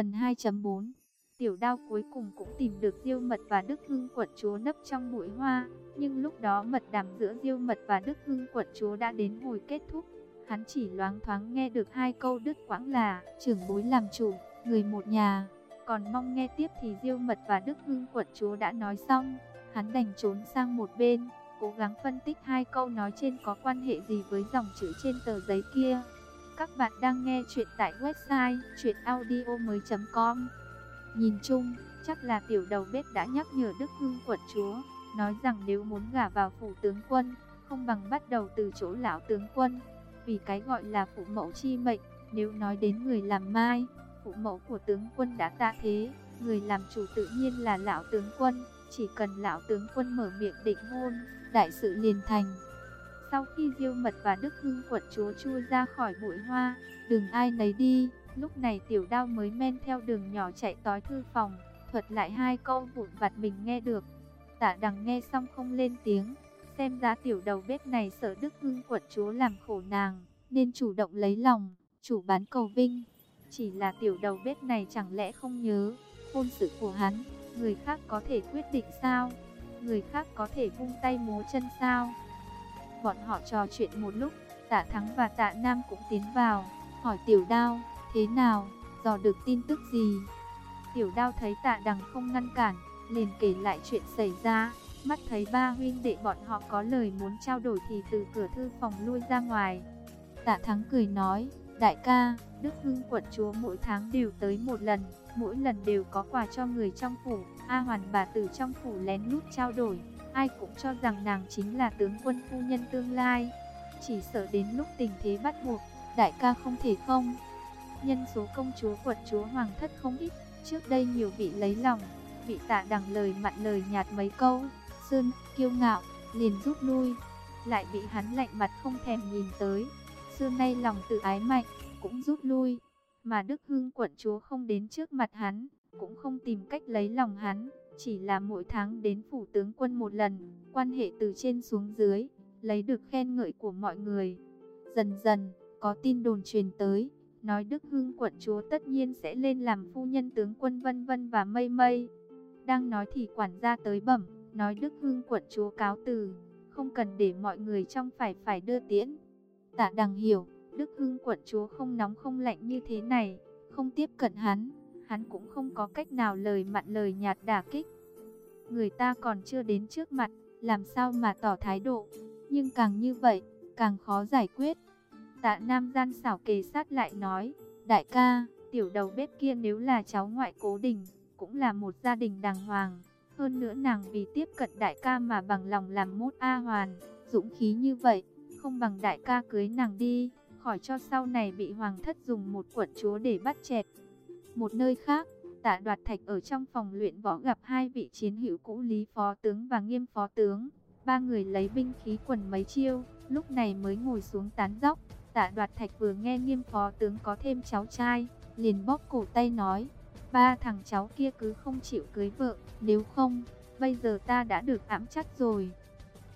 Phần 2.4 Tiểu đao cuối cùng cũng tìm được Diêu Mật và Đức Hưng quận chúa nấp trong bụi hoa, nhưng lúc đó mật đàm giữa Diêu Mật và Đức Hưng quận chúa đã đến hồi kết thúc. Hắn chỉ loáng thoáng nghe được hai câu đứt quãng là trưởng bối làm chủ, người một nhà. Còn mong nghe tiếp thì Diêu Mật và Đức Hưng quận chúa đã nói xong, hắn đành trốn sang một bên, cố gắng phân tích hai câu nói trên có quan hệ gì với dòng chữ trên tờ giấy kia. Các bạn đang nghe chuyện tại website chuyenaudio.com Nhìn chung, chắc là tiểu đầu bếp đã nhắc nhở Đức Hưng quận chúa, nói rằng nếu muốn gả vào phủ tướng quân, không bằng bắt đầu từ chỗ lão tướng quân. Vì cái gọi là phụ mẫu chi mệnh, nếu nói đến người làm mai, phụ mẫu của tướng quân đã tạ thế, người làm chủ tự nhiên là lão tướng quân, chỉ cần lão tướng quân mở miệng định hôn, đại sự liền thành. Sau khi Diêu Mật và Đức Hưng quận chúa chui ra khỏi bụi hoa, đừng ai nấy đi, lúc này tiểu đao mới men theo đường nhỏ chạy tới thư phòng, thuật lại hai câu vụn vặt mình nghe được. Tạ đằng nghe xong không lên tiếng, xem ra tiểu đầu bếp này sợ Đức Hưng quận chúa làm khổ nàng, nên chủ động lấy lòng, chủ bán cầu vinh. Chỉ là tiểu đầu bếp này chẳng lẽ không nhớ, hôn sự của hắn, người khác có thể quyết định sao? Người khác có thể vung tay múa chân sao? Bọn họ trò chuyện một lúc, tạ thắng và tạ nam cũng tiến vào, hỏi tiểu đao, thế nào, dò được tin tức gì? Tiểu đao thấy tạ đằng không ngăn cản, liền kể lại chuyện xảy ra, mắt thấy ba huynh đệ bọn họ có lời muốn trao đổi thì từ cửa thư phòng lui ra ngoài. Tạ thắng cười nói, đại ca, Đức Hưng quận chúa mỗi tháng đều tới một lần, mỗi lần đều có quà cho người trong phủ, A Hoàn bà tử trong phủ lén lút trao đổi, ai cũng cho rằng nàng chính là tướng quân phu nhân tương lai. Chỉ sợ đến lúc tình thế bắt buộc, đại ca không thể không. Nhân số công chúa quận chúa hoàng thất không ít, trước đây nhiều vị lấy lòng, vị tạ đằng lời mặn lời nhạt mấy câu, sơn, kiêu ngạo, liền rút lui, lại bị hắn lạnh mặt không thèm nhìn tới. Xưa nay lòng tự ái mạnh, cũng rút lui, mà Đức Hưng quận chúa không đến trước mặt hắn, cũng không tìm cách lấy lòng hắn, chỉ là mỗi tháng đến phủ tướng quân một lần, quan hệ từ trên xuống dưới, lấy được khen ngợi của mọi người. Dần dần, có tin đồn truyền tới, nói Đức Hưng quận chúa tất nhiên sẽ lên làm phu nhân tướng quân vân vân và mây mây. Đang nói thì quản gia tới bẩm, nói Đức Hưng quận chúa cáo từ, không cần để mọi người trong phải phải đưa tiễn. Tạ đằng hiểu, Đức Hưng quận chúa không nóng không lạnh như thế này, không tiếp cận hắn, hắn cũng không có cách nào lời mặn lời nhạt đả kích. Người ta còn chưa đến trước mặt, làm sao mà tỏ thái độ, nhưng càng như vậy, càng khó giải quyết. Tạ Nam gian xảo kề sát lại nói, đại ca, tiểu đầu bếp kia nếu là cháu ngoại cố đình, cũng là một gia đình đàng hoàng. Hơn nữa nàng vì tiếp cận đại ca mà bằng lòng làm mốt A hoàn, dũng khí như vậy, không bằng đại ca cưới nàng đi, khỏi cho sau này bị hoàng thất dùng một quận chúa để bắt chẹt. Một nơi khác, tạ đoạt thạch ở trong phòng luyện võ gặp hai vị chiến hữu cũ Lý Phó Tướng và Nghiêm Phó Tướng. Ba người lấy binh khí quần mấy chiêu, lúc này mới ngồi xuống tán dốc. Tạ đoạt thạch vừa nghe Nghiêm Phó Tướng có thêm cháu trai, liền bóp cổ tay nói, ba thằng cháu kia cứ không chịu cưới vợ, nếu không, bây giờ ta đã được ám chắc rồi.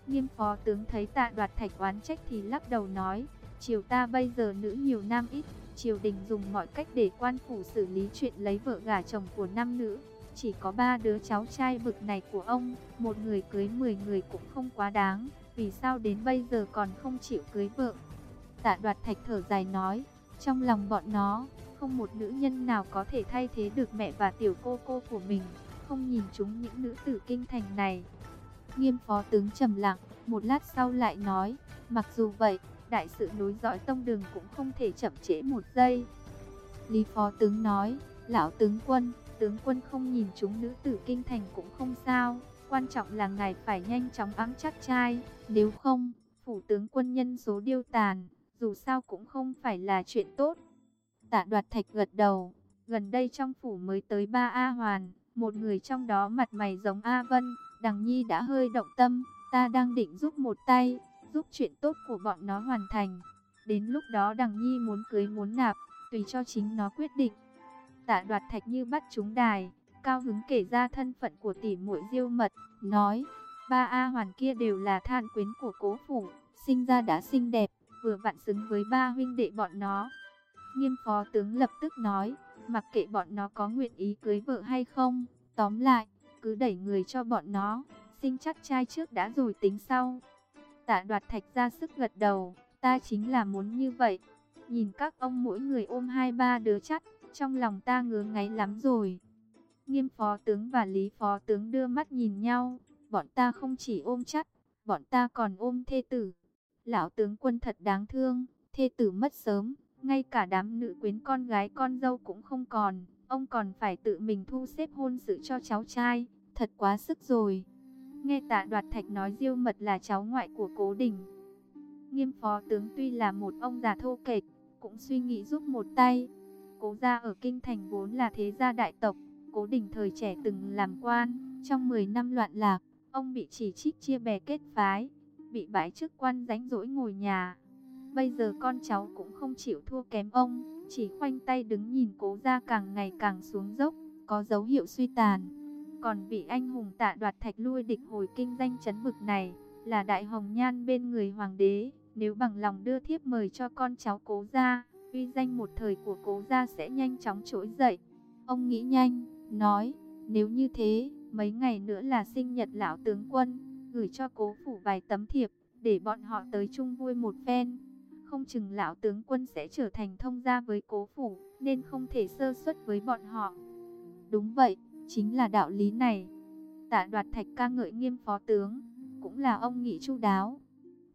Nghiêm Phó Tướng thấy tạ đoạt thạch oán trách thì lắc đầu nói, triều ta bây giờ nữ nhiều nam ít, triều đình dùng mọi cách để quan phủ xử lý chuyện lấy vợ gả chồng của nam nữ. Chỉ có ba đứa cháu trai bực này của ông, một người cưới 10 người cũng không quá đáng, vì sao đến bây giờ còn không chịu cưới vợ. Tạ đoạt thạch thở dài nói, trong lòng bọn nó, không một nữ nhân nào có thể thay thế được mẹ và tiểu cô cô của mình, không nhìn chúng những nữ tử kinh thành này. Nghiêm phó tướng trầm lặng, một lát sau lại nói, mặc dù vậy, đại sự nối dõi tông đường cũng không thể chậm trễ một giây. Lý Phó Tướng nói, lão tướng quân, tướng quân không nhìn chúng nữ tử kinh thành cũng không sao, quan trọng là ngài phải nhanh chóng ám chắc trai, nếu không, phủ tướng quân nhân số điêu tàn, dù sao cũng không phải là chuyện tốt. Tạ đoạt thạch gật đầu, gần đây trong phủ mới tới ba A Hoàn, một người trong đó mặt mày giống A Vân, Đằng Nhi đã hơi động tâm, ta đang định giúp một tay, giúp chuyện tốt của bọn nó hoàn thành. Đến lúc đó đằng nhi muốn cưới muốn nạp, tùy cho chính nó quyết định. Tạ đoạt thạch như bắt chúng đài, cao hứng kể ra thân phận của tỷ muội diêu mật, nói, ba A hoàn kia đều là than quyến của cố phủ, sinh ra đã xinh đẹp, vừa vặn xứng với ba huynh đệ bọn nó. Nghiêm phó tướng lập tức nói, mặc kệ bọn nó có nguyện ý cưới vợ hay không, tóm lại, cứ đẩy người cho bọn nó, sinh chắc trai trước đã rồi tính sau. Tạ đoạt thạch ra sức gật đầu, ta chính là muốn như vậy. Nhìn các ông mỗi người ôm hai ba đứa chắc, trong lòng ta ngứa ngáy lắm rồi. Nghiêm phó tướng và lý phó tướng đưa mắt nhìn nhau, bọn ta không chỉ ôm chắc, bọn ta còn ôm thê tử. Lão tướng quân thật đáng thương, thê tử mất sớm, ngay cả đám nữ quyến con gái con dâu cũng không còn, ông còn phải tự mình thu xếp hôn sự cho cháu trai, thật quá sức rồi. Nghe tạ đoạt thạch nói diêu mật là cháu ngoại của cố đình. Nghiêm phó tướng tuy là một ông già thô kệch, cũng suy nghĩ giúp một tay. Cố gia ở kinh thành vốn là thế gia đại tộc, cố đình thời trẻ từng làm quan, trong 10 năm loạn lạc, ông bị chỉ trích chia bè kết phái, bị bãi chức quan ránh rỗi ngồi nhà. Bây giờ con cháu cũng không chịu thua kém ông, chỉ khoanh tay đứng nhìn cố gia càng ngày càng xuống dốc, có dấu hiệu suy tàn. Còn vị anh hùng tạ đoạt thạch lui địch hồi kinh danh chấn bực này, là đại hồng nhan bên người hoàng đế. Nếu bằng lòng đưa thiếp mời cho con cháu cố gia, uy danh một thời của cố gia sẽ nhanh chóng trỗi dậy. Ông nghĩ nhanh, nói, nếu như thế, mấy ngày nữa là sinh nhật lão tướng quân, gửi cho cố phủ vài tấm thiệp, để bọn họ tới chung vui một phen. Không chừng lão tướng quân sẽ trở thành thông gia với cố phủ, nên không thể sơ suất với bọn họ. Đúng vậy, chính là đạo lý này. Tạ đoạt thạch ca ngợi nghiêm phó tướng, cũng là ông nghĩ chu đáo.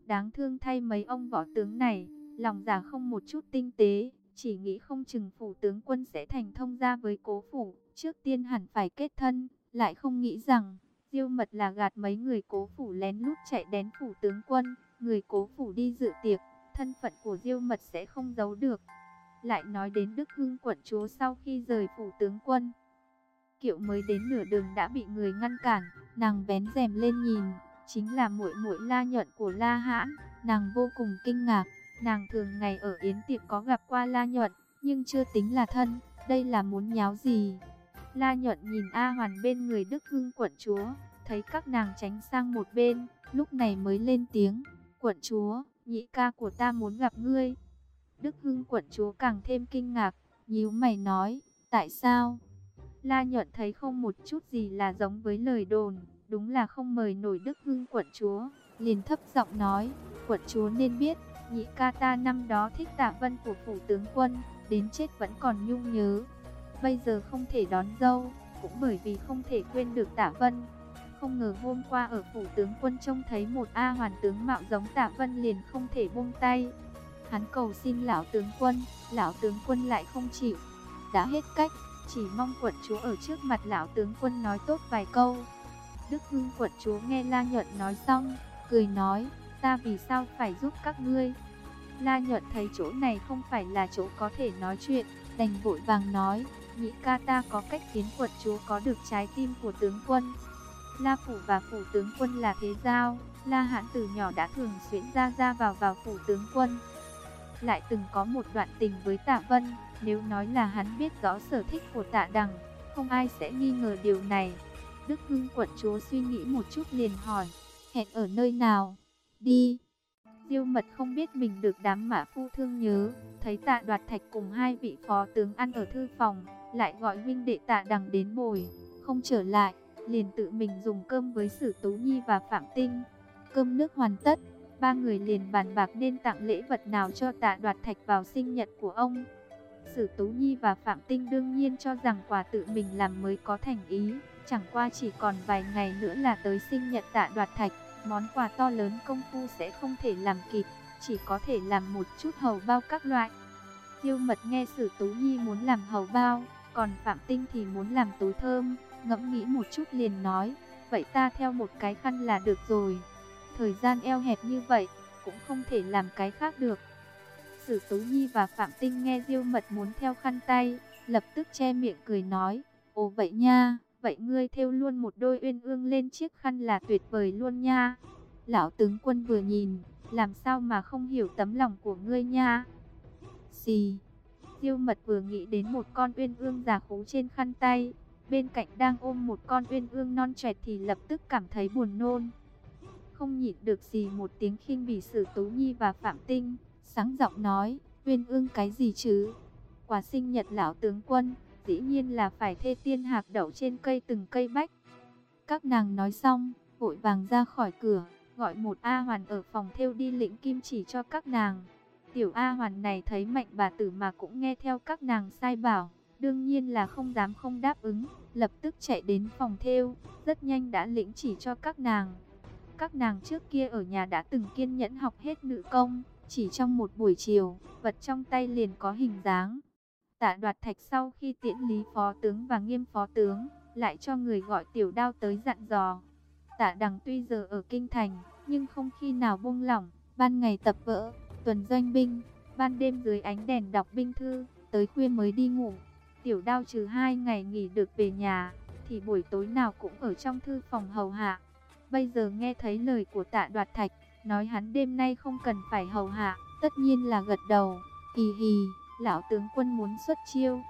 Đáng thương thay mấy ông võ tướng này, lòng giả không một chút tinh tế, chỉ nghĩ không chừng phủ tướng quân sẽ thành thông gia với cố phủ, trước tiên hẳn phải kết thân, lại không nghĩ rằng, diêu mật là gạt mấy người cố phủ lén lút chạy đến phủ tướng quân, người cố phủ đi dự tiệc, thân phận của diêu mật sẽ không giấu được. Lại nói đến Đức Hưng quận chúa sau khi rời phủ tướng quân, Kiệu mới đến nửa đường đã bị người ngăn cản, nàng vén rèm lên nhìn, chính là muội muội La Nhuận của La Hãn, nàng vô cùng kinh ngạc, nàng thường ngày ở yến tiệc có gặp qua La Nhuận, nhưng chưa tính là thân, đây là muốn nháo gì? La Nhuận nhìn A Hoàn bên người Đức Hưng quận chúa, thấy các nàng tránh sang một bên, lúc này mới lên tiếng, quận chúa, nhị ca của ta muốn gặp ngươi. Đức Hưng quận chúa càng thêm kinh ngạc, nhíu mày nói, tại sao? La Nhuận thấy không một chút gì là giống với lời đồn, đúng là không mời nổi Đức Hưng quận chúa, liền thấp giọng nói, quận chúa nên biết, nhị ca ta năm đó thích tạ vân của phủ tướng quân, đến chết vẫn còn nhung nhớ. Bây giờ không thể đón dâu, cũng bởi vì không thể quên được tạ vân. Không ngờ hôm qua ở phủ tướng quân trông thấy một A hoàn tướng mạo giống tạ vân liền không thể buông tay. Hắn cầu xin lão tướng quân, lão tướng quân lại không chịu. Đã hết cách, chỉ mong quận chúa ở trước mặt lão tướng quân nói tốt vài câu. Đức Hưng quận chúa nghe La Nhuận nói xong, cười nói, ta vì sao phải giúp các ngươi. La Nhuận thấy chỗ này không phải là chỗ có thể nói chuyện, đành vội vàng nói, nhị ca ta có cách khiến quận chúa có được trái tim của tướng quân. La Phủ và Phủ tướng quân là thế giao, La Hãn từ nhỏ đã thường xuyên ra ra vào vào Phủ tướng quân. Lại từng có một đoạn tình với Tạ Vân, nếu nói là hắn biết rõ sở thích của tạ đằng, không ai sẽ nghi ngờ điều này. Đức Hưng quận chúa suy nghĩ một chút liền hỏi, hẹn ở nơi nào? Đi. Diêu mật không biết mình được đám mã phu thương nhớ, thấy tạ đoạt thạch cùng hai vị phó tướng ăn ở thư phòng, lại gọi huynh đệ tạ đằng đến bồi, không trở lại, liền tự mình dùng cơm với Sử Tú Nhi và Phạm Tinh. Cơm nước hoàn tất, ba người liền bàn bạc nên tặng lễ vật nào cho tạ đoạt thạch vào sinh nhật của ông. Sử Tú Nhi và Phạm Tinh đương nhiên cho rằng quà tự mình làm mới có thành ý, chẳng qua chỉ còn vài ngày nữa là tới sinh nhật tạ đoạt thạch, món quà to lớn công phu sẽ không thể làm kịp, chỉ có thể làm một chút hầu bao các loại. Tiêu mật nghe Sử Tú Nhi muốn làm hầu bao, còn Phạm Tinh thì muốn làm túi thơm, ngẫm nghĩ một chút liền nói, vậy ta theo một cái khăn là được rồi. Thời gian eo hẹp như vậy, cũng không thể làm cái khác được. Sử Tú Nhi và Phạm Tinh nghe Diêu Mật muốn theo khăn tay, lập tức che miệng cười nói, ồ vậy nha, vậy ngươi thêu luôn một đôi uyên ương lên chiếc khăn là tuyệt vời luôn nha. Lão tướng quân vừa nhìn, làm sao mà không hiểu tấm lòng của ngươi nha. Xì, Diêu Mật vừa nghĩ đến một con uyên ương già khú trên khăn tay, bên cạnh đang ôm một con uyên ương non trẻ thì lập tức cảm thấy buồn nôn. Không nhịn được gì một tiếng khinh bỉ Sử Tú Nhi và Phạm Tinh sáng giọng nói, uyên ương cái gì chứ? quà sinh nhật lão tướng quân, dĩ nhiên là phải thê tiên hạc đậu trên cây từng cây bách. Các nàng nói xong, vội vàng ra khỏi cửa, gọi một A Hoàn ở phòng theo đi lĩnh kim chỉ cho các nàng. Tiểu A Hoàn này thấy mạnh bà tử mà cũng nghe theo các nàng sai bảo, đương nhiên là không dám không đáp ứng, lập tức chạy đến phòng theo, rất nhanh đã lĩnh chỉ cho các nàng. Các nàng trước kia ở nhà đã từng kiên nhẫn học hết nữ công, chỉ trong một buổi chiều, vật trong tay liền có hình dáng. Tạ đoạt thạch sau khi tiễn lý phó tướng và nghiêm phó tướng, lại cho người gọi tiểu đao tới dặn dò. Tạ đằng tuy giờ ở kinh thành, nhưng không khi nào buông lỏng, ban ngày tập vỡ, tuần doanh binh, ban đêm dưới ánh đèn đọc binh thư, tới khuya mới đi ngủ. Tiểu đao trừ hai ngày nghỉ được về nhà, thì buổi tối nào cũng ở trong thư phòng hầu hạ. Bây giờ nghe thấy lời của tạ đoạt thạch, nói hắn đêm nay không cần phải hầu hạ, tất nhiên là gật đầu, hì hì, lão tướng quân muốn xuất chiêu.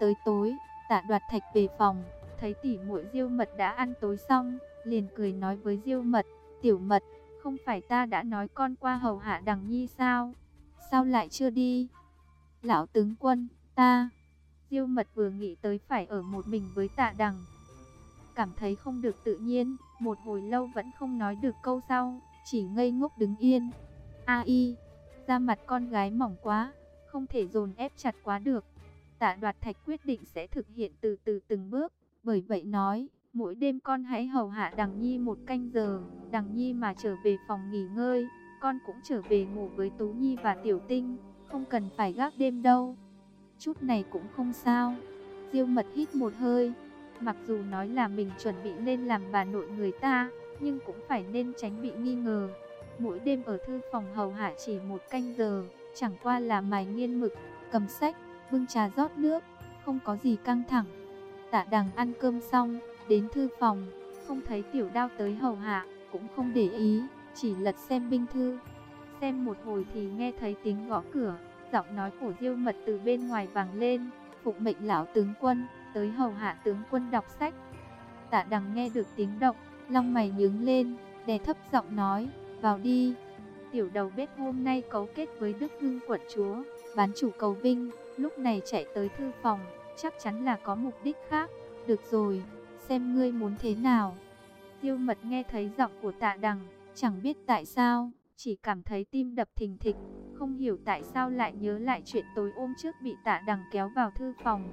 Tới tối, tạ đoạt thạch về phòng, thấy tỷ muội diêu mật đã ăn tối xong, liền cười nói với diêu mật, tiểu mật, không phải ta đã nói con qua hầu hạ đằng nhi sao? Sao lại chưa đi? Lão tướng quân, ta... Diêu mật vừa nghĩ tới phải ở một mình với tạ đằng. Cảm thấy không được tự nhiên, một hồi lâu vẫn không nói được câu sau, chỉ ngây ngốc đứng yên. A y, da mặt con gái mỏng quá, không thể dồn ép chặt quá được. Tạ đoạt thạch quyết định sẽ thực hiện từ từ từng bước, bởi vậy nói, mỗi đêm con hãy hầu hạ đằng nhi một canh giờ, đằng nhi mà trở về phòng nghỉ ngơi, con cũng trở về ngủ với Tú Nhi và Tiểu Tinh, không cần phải gác đêm đâu. Chút này cũng không sao. Diêu mật hít một hơi, mặc dù nói là mình chuẩn bị nên làm bà nội người ta, nhưng cũng phải nên tránh bị nghi ngờ. Mỗi đêm ở thư phòng hầu hạ chỉ một canh giờ, chẳng qua là mài nghiên mực, cầm sách, bưng trà rót nước, không có gì căng thẳng. Tạ đằng ăn cơm xong, đến thư phòng, không thấy tiểu đao tới hầu hạ, cũng không để ý, chỉ lật xem binh thư. Xem một hồi thì nghe thấy tiếng gõ cửa, giọng nói của diêu mật từ bên ngoài vang lên, Phục mệnh lão tướng quân, tới hầu hạ tướng quân đọc sách. Tạ đằng nghe được tiếng động, long mày nhướng lên, đè thấp giọng nói, vào đi. Tiểu đầu bếp hôm nay cấu kết với Đức Hưng quận chúa, bán chủ cầu vinh, lúc này chạy tới thư phòng, chắc chắn là có mục đích khác. Được rồi, xem ngươi muốn thế nào. Tiêu mật nghe thấy giọng của tạ đằng, chẳng biết tại sao, chỉ cảm thấy tim đập thình thịch, không hiểu tại sao lại nhớ lại chuyện tối ôm trước bị tạ đằng kéo vào thư phòng.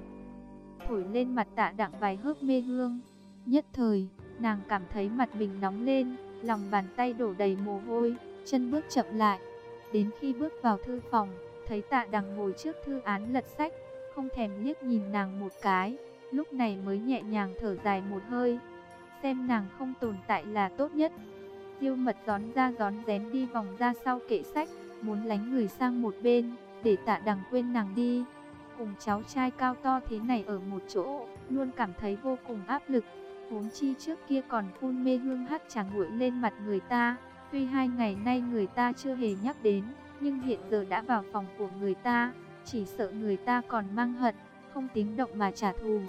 Thổi lên mặt tạ đằng vài hớp mê hương, nhất thời, nàng cảm thấy mặt mình nóng lên, lòng bàn tay đổ đầy mồ hôi, chân bước chậm lại. Đến khi bước vào thư phòng, thấy tạ đằng ngồi trước thư án lật sách, không thèm liếc nhìn nàng một cái, lúc này mới nhẹ nhàng thở dài một hơi. Xem nàng không tồn tại là tốt nhất. Diêu mật gión ra gión rén đi vòng ra sau kệ sách, muốn lánh người sang một bên, để tạ đằng quên nàng đi. Cùng cháu trai cao to thế này ở một chỗ, luôn cảm thấy vô cùng áp lực. Huống chi trước kia còn phun mê hương hắt trà nguội lên mặt người ta. Tuy hai ngày nay người ta chưa hề nhắc đến, nhưng hiện giờ đã vào phòng của người ta, chỉ sợ người ta còn mang hận, không tiếng động mà trả thù.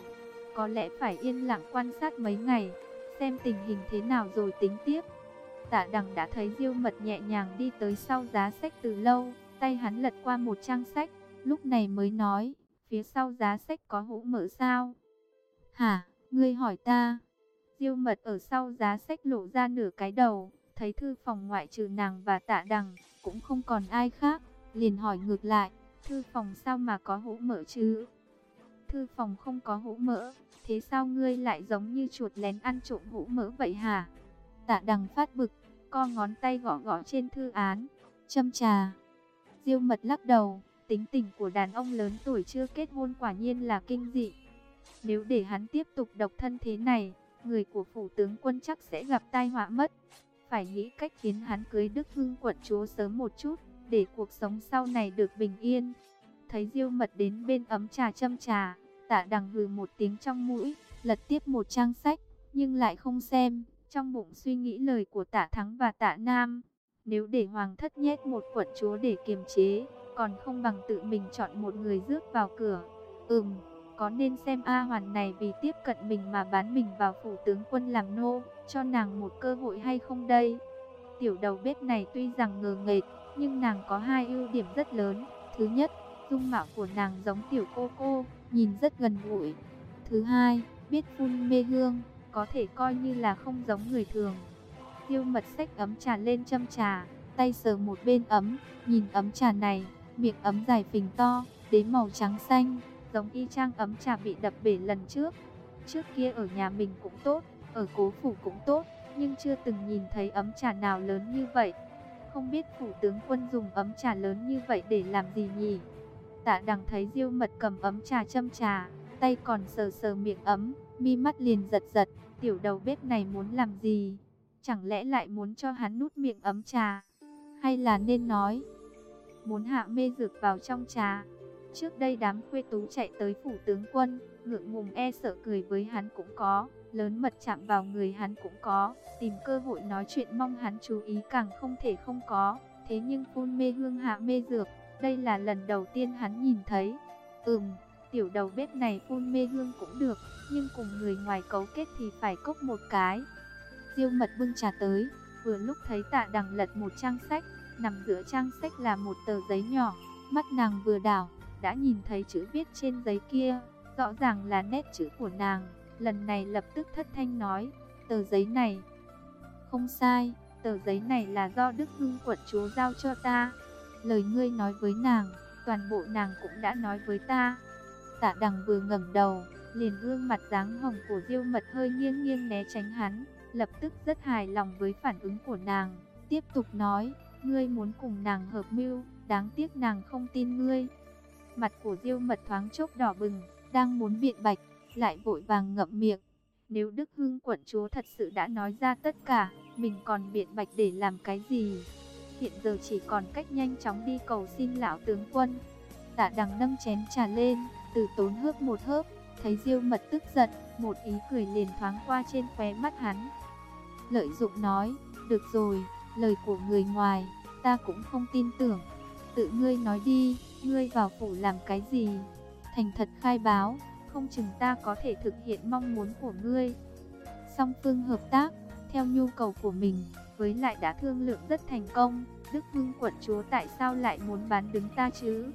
Có lẽ phải yên lặng quan sát mấy ngày, xem tình hình thế nào rồi tính tiếp. Tạ đằng đã thấy diêu mật nhẹ nhàng đi tới sau giá sách từ lâu, tay hắn lật qua một trang sách, lúc này mới nói, phía sau giá sách có hũ mở sao? Hả, ngươi hỏi ta? Diêu mật ở sau giá sách lộ ra nửa cái đầu, thấy thư phòng ngoại trừ nàng và tạ đằng, cũng không còn ai khác, liền hỏi ngược lại, thư phòng sao mà có hũ mỡ chứ? Thư phòng không có hũ mỡ, thế sao ngươi lại giống như chuột lén ăn trộm hũ mỡ vậy hả? Tạ đằng phát bực, co ngón tay gõ gõ trên thư án, châm trà. Diêu mật lắc đầu, tính tình của đàn ông lớn tuổi chưa kết hôn quả nhiên là kinh dị. Nếu để hắn tiếp tục độc thân thế này, người của phủ tướng quân chắc sẽ gặp tai họa mất. Phải nghĩ cách khiến hắn cưới Đức Hưng quận chúa sớm một chút, để cuộc sống sau này được bình yên. Thấy Diêu Mật đến bên ấm trà châm trà, Tạ Đằng hừ một tiếng trong mũi, lật tiếp một trang sách, nhưng lại không xem, trong bụng suy nghĩ lời của Tạ Thắng và Tạ Nam. Nếu để hoàng thất nhét một quận chúa để kiềm chế, còn không bằng tự mình chọn một người rước vào cửa. Ừm, có nên xem A Hoàn này vì tiếp cận mình mà bán mình vào phủ tướng quân làm nô, cho nàng một cơ hội hay không đây? Tiểu đầu bếp này tuy rằng ngờ nghệt, nhưng nàng có hai ưu điểm rất lớn. Thứ nhất, dung mạo của nàng giống tiểu cô cô, nhìn rất gần gũi. Thứ hai, biết phun mê hương, có thể coi như là không giống người thường. Tiêu mật xách ấm trà lên châm trà, tay sờ một bên ấm, nhìn ấm trà này, miệng ấm dài phình to, đến màu trắng xanh, giống y chang ấm trà bị đập bể lần trước. Trước kia ở nhà mình cũng tốt, ở cố phủ cũng tốt, nhưng chưa từng nhìn thấy ấm trà nào lớn như vậy. Không biết phủ tướng quân dùng ấm trà lớn như vậy để làm gì nhỉ? Tạ đằng thấy diêu mật cầm ấm trà châm trà, tay còn sờ sờ miệng ấm, mi mắt liền giật giật, tiểu đầu bếp này muốn làm gì? Chẳng lẽ lại muốn cho hắn nút miệng ấm trà? Hay là nên nói, muốn hạ mê dược vào trong trà? Trước đây đám khuê tú chạy tới phủ tướng quân, ngượng ngùng e sợ cười với hắn cũng có, lớn mật chạm vào người hắn cũng có, tìm cơ hội nói chuyện mong hắn chú ý càng không thể không có. Thế nhưng phun mê hương hạ mê dược, đây là lần đầu tiên hắn nhìn thấy. Ừm, tiểu đầu bếp này phun mê hương cũng được, nhưng cùng người ngoài cấu kết thì phải cốc một cái. Diêu mật bưng trà tới, vừa lúc thấy tạ đằng lật một trang sách, nằm giữa trang sách là một tờ giấy nhỏ, mắt nàng vừa đảo, đã nhìn thấy chữ viết trên giấy kia, rõ ràng là nét chữ của nàng, lần này lập tức thất thanh nói, tờ giấy này, không sai, tờ giấy này là do Đức Hưng quận chúa giao cho ta, lời ngươi nói với nàng, toàn bộ nàng cũng đã nói với ta. Tạ đằng vừa ngẩng đầu, liền gương mặt dáng hồng của diêu mật hơi nghiêng nghiêng né tránh hắn, lập tức rất hài lòng với phản ứng của nàng, tiếp tục nói, ngươi muốn cùng nàng hợp mưu, đáng tiếc nàng không tin ngươi. Mặt của diêu mật thoáng chốc đỏ bừng, đang muốn biện bạch, lại vội vàng ngậm miệng. Nếu Đức Hưng quận chúa thật sự đã nói ra tất cả, mình còn biện bạch để làm cái gì? Hiện giờ chỉ còn cách nhanh chóng đi cầu xin lão tướng quân. Tạ đằng nâng chén trà lên, từ tốn hớp một hớp, thấy diêu mật tức giận, một ý cười liền thoáng qua trên khóe mắt hắn. Lợi dụng nói, được rồi, lời của người ngoài, ta cũng không tin tưởng. Tự ngươi nói đi, ngươi vào phủ làm cái gì? Thành thật khai báo, không chừng ta có thể thực hiện mong muốn của ngươi. Song phương hợp tác, theo nhu cầu của mình, với lại đã thương lượng rất thành công. Đức Hưng quận chúa tại sao lại muốn bán đứng ta chứ?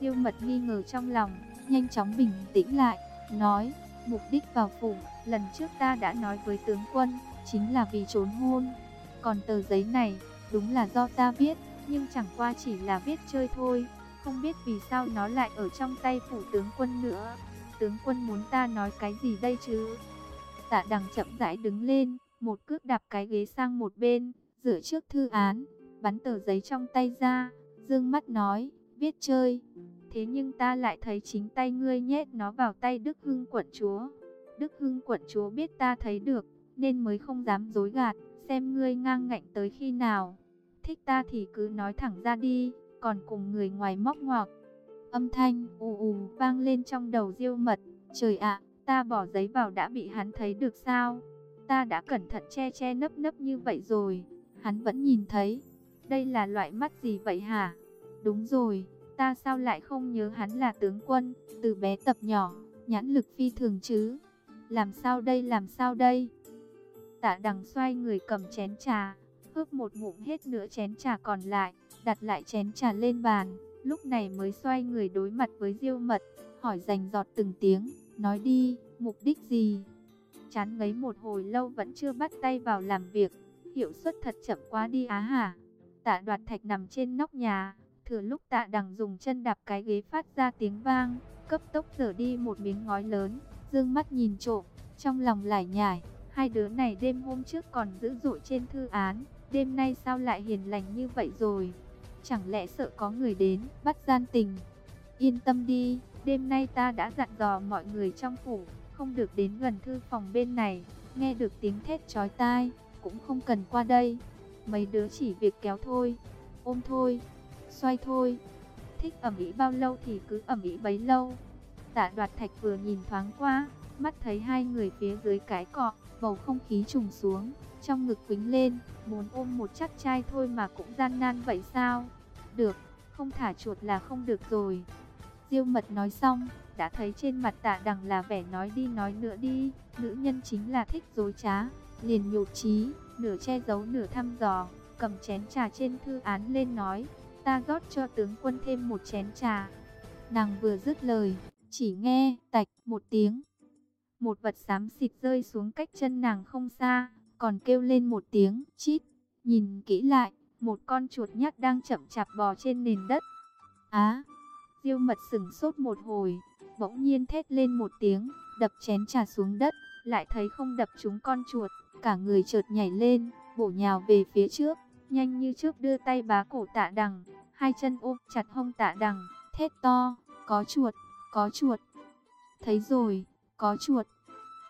Tiêu mật nghi ngờ trong lòng, nhanh chóng bình tĩnh lại, nói, mục đích vào phủ, lần trước ta đã nói với tướng quân, chính là vì trốn hôn. Còn tờ giấy này, đúng là do ta viết, nhưng chẳng qua chỉ là viết chơi thôi, không biết vì sao nó lại ở trong tay phủ tướng quân nữa. Tướng quân muốn ta nói cái gì đây chứ? Tạ đằng chậm rãi đứng lên, một cước đạp cái ghế sang một bên, rửa trước thư án, bắn tờ giấy trong tay ra, dương mắt nói, viết chơi. Thế nhưng ta lại thấy chính tay ngươi nhét nó vào tay Đức Hưng quận chúa. Đức Hưng quận chúa biết ta thấy được, nên mới không dám dối gạt, xem ngươi ngang ngạnh tới khi nào. Thích ta thì cứ nói thẳng ra đi, còn cùng người ngoài móc ngoặc. Âm thanh ù ù vang lên trong đầu diêu mật, trời ạ, ta bỏ giấy vào đã bị hắn thấy được sao? Ta đã cẩn thận che che nấp nấp như vậy rồi, hắn vẫn nhìn thấy. Đây là loại mắt gì vậy hả? Đúng rồi, ta sao lại không nhớ hắn là tướng quân, từ bé tập nhỏ, nhãn lực phi thường chứ? Làm sao đây làm sao đây? Tạ đằng xoay người cầm chén trà, hớp một ngụm hết nửa chén trà còn lại, đặt lại chén trà lên bàn, lúc này mới xoay người đối mặt với diêu mật, hỏi dành giọt từng tiếng, nói đi, mục đích gì? Chán ngấy một hồi lâu vẫn chưa bắt tay vào làm việc, hiệu suất thật chậm quá đi á hả? Tạ đoạt thạch nằm trên nóc nhà, thừa lúc tạ đằng dùng chân đạp cái ghế phát ra tiếng vang, cấp tốc dở đi một miếng ngói lớn, dương mắt nhìn trộm, trong lòng lải nhải, hai đứa này đêm hôm trước còn dữ dội trên thư án, đêm nay sao lại hiền lành như vậy rồi? Chẳng lẽ sợ có người đến, bắt gian tình? Yên tâm đi, đêm nay ta đã dặn dò mọi người trong phủ, không được đến gần thư phòng bên này, nghe được tiếng thét chói tai, cũng không cần qua đây. Mấy đứa chỉ việc kéo thôi, ôm thôi, xoay thôi. Thích ẩm ý bao lâu thì cứ ẩm ý bấy lâu. Tạ đoạt thạch vừa nhìn thoáng qua, mắt thấy hai người phía dưới cái cọ, bầu không khí trùng xuống, trong ngực quính lên, muốn ôm một chắc trai thôi mà cũng gian nan vậy sao? Được, không thả chuột là không được rồi. Diêu mật nói xong, đã thấy trên mặt tạ đằng là vẻ nói đi nói nữa đi, nữ nhân chính là thích dối trá, liền nhụt chí, nửa che giấu nửa thăm dò, cầm chén trà trên thư án lên nói, ta rót cho tướng quân thêm một chén trà. Nàng vừa dứt lời, chỉ nghe tạch một tiếng. Một vật xám xịt rơi xuống cách chân nàng không xa, còn kêu lên một tiếng chít. Nhìn kỹ lại, một con chuột nhắt đang chậm chạp bò trên nền đất. Á, diêu mật sừng sốt một hồi, bỗng nhiên thét lên một tiếng, đập chén trà xuống đất, lại thấy không đập trúng con chuột, cả người chợt nhảy lên, bổ nhào về phía trước, nhanh như trước đưa tay bá cổ tạ đằng, hai chân ôm chặt hông tạ đằng, thét to, có chuột, có chuột. Thấy rồi, có chuột.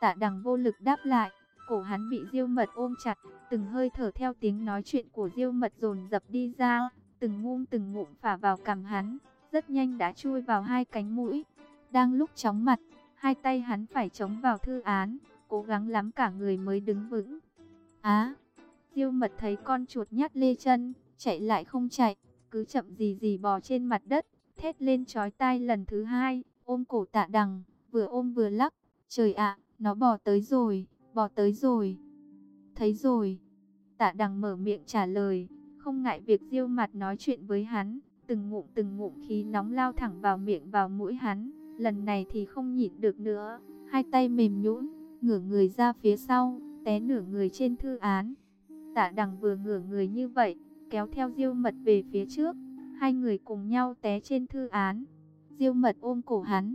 Tạ đằng vô lực đáp lại, cổ hắn bị diêu mật ôm chặt, từng hơi thở theo tiếng nói chuyện của diêu mật dồn dập đi ra, từng ngum từng ngụm phả vào cằm hắn, rất nhanh đã chui vào hai cánh mũi. Đang lúc chóng mặt, hai tay hắn phải chống vào thư án, cố gắng lắm cả người mới đứng vững. Á, diêu mật thấy con chuột nhát lê chân, chạy lại không chạy, cứ chậm gì gì bò trên mặt đất, thét lên chói tai lần thứ hai, ôm cổ tạ đằng, vừa ôm vừa lắc, trời ạ, nó bò tới rồi, bò tới rồi, thấy rồi. Tạ đằng mở miệng trả lời, không ngại việc diêu mặt nói chuyện với hắn, từng ngụm từng ngụm khí nóng lao thẳng vào miệng vào mũi hắn, lần này thì không nhịn được nữa, hai tay mềm nhũn, ngửa người ra phía sau, té nửa người trên thư án. Tạ đằng vừa ngửa người như vậy, kéo theo diêu mật về phía trước, hai người cùng nhau té trên thư án. Diêu mật ôm cổ hắn,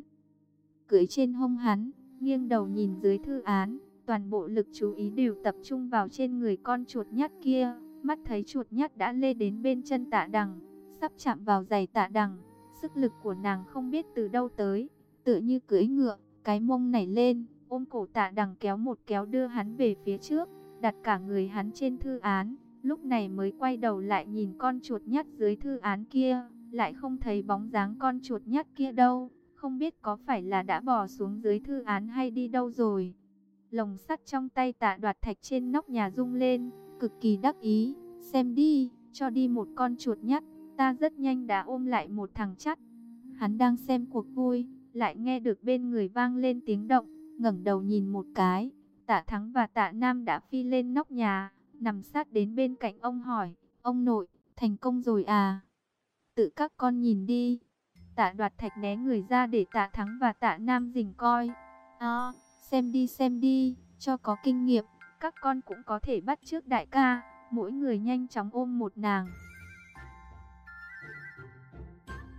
cưỡi trên hông hắn, nghiêng đầu nhìn dưới thư án, toàn bộ lực chú ý đều tập trung vào trên người con chuột nhắt kia, mắt thấy chuột nhắt đã lê đến bên chân tạ đằng, sắp chạm vào giày tạ đằng, sức lực của nàng không biết từ đâu tới, tựa như cưỡi ngựa, cái mông nảy lên, ôm cổ tạ đằng kéo một kéo đưa hắn về phía trước, đặt cả người hắn trên thư án, lúc này mới quay đầu lại nhìn con chuột nhắt dưới thư án kia, lại không thấy bóng dáng con chuột nhắt kia đâu, không biết có phải là đã bò xuống dưới thư án hay đi đâu rồi. Lồng sắt trong tay tạ đoạt thạch trên nóc nhà rung lên, cực kỳ đắc ý, xem đi, cho đi một con chuột nhắt, ta rất nhanh đã ôm lại một thằng chắt. Hắn đang xem cuộc vui, lại nghe được bên người vang lên tiếng động, ngẩng đầu nhìn một cái, tạ thắng và tạ nam đã phi lên nóc nhà, nằm sát đến bên cạnh ông hỏi, ông nội, thành công rồi à? Tự các con nhìn đi. Tạ đoạt thạch né người ra để tạ thắng và tạ nam dình coi. À, xem đi xem đi, cho có kinh nghiệm, các con cũng có thể bắt trước đại ca, mỗi người nhanh chóng ôm một nàng.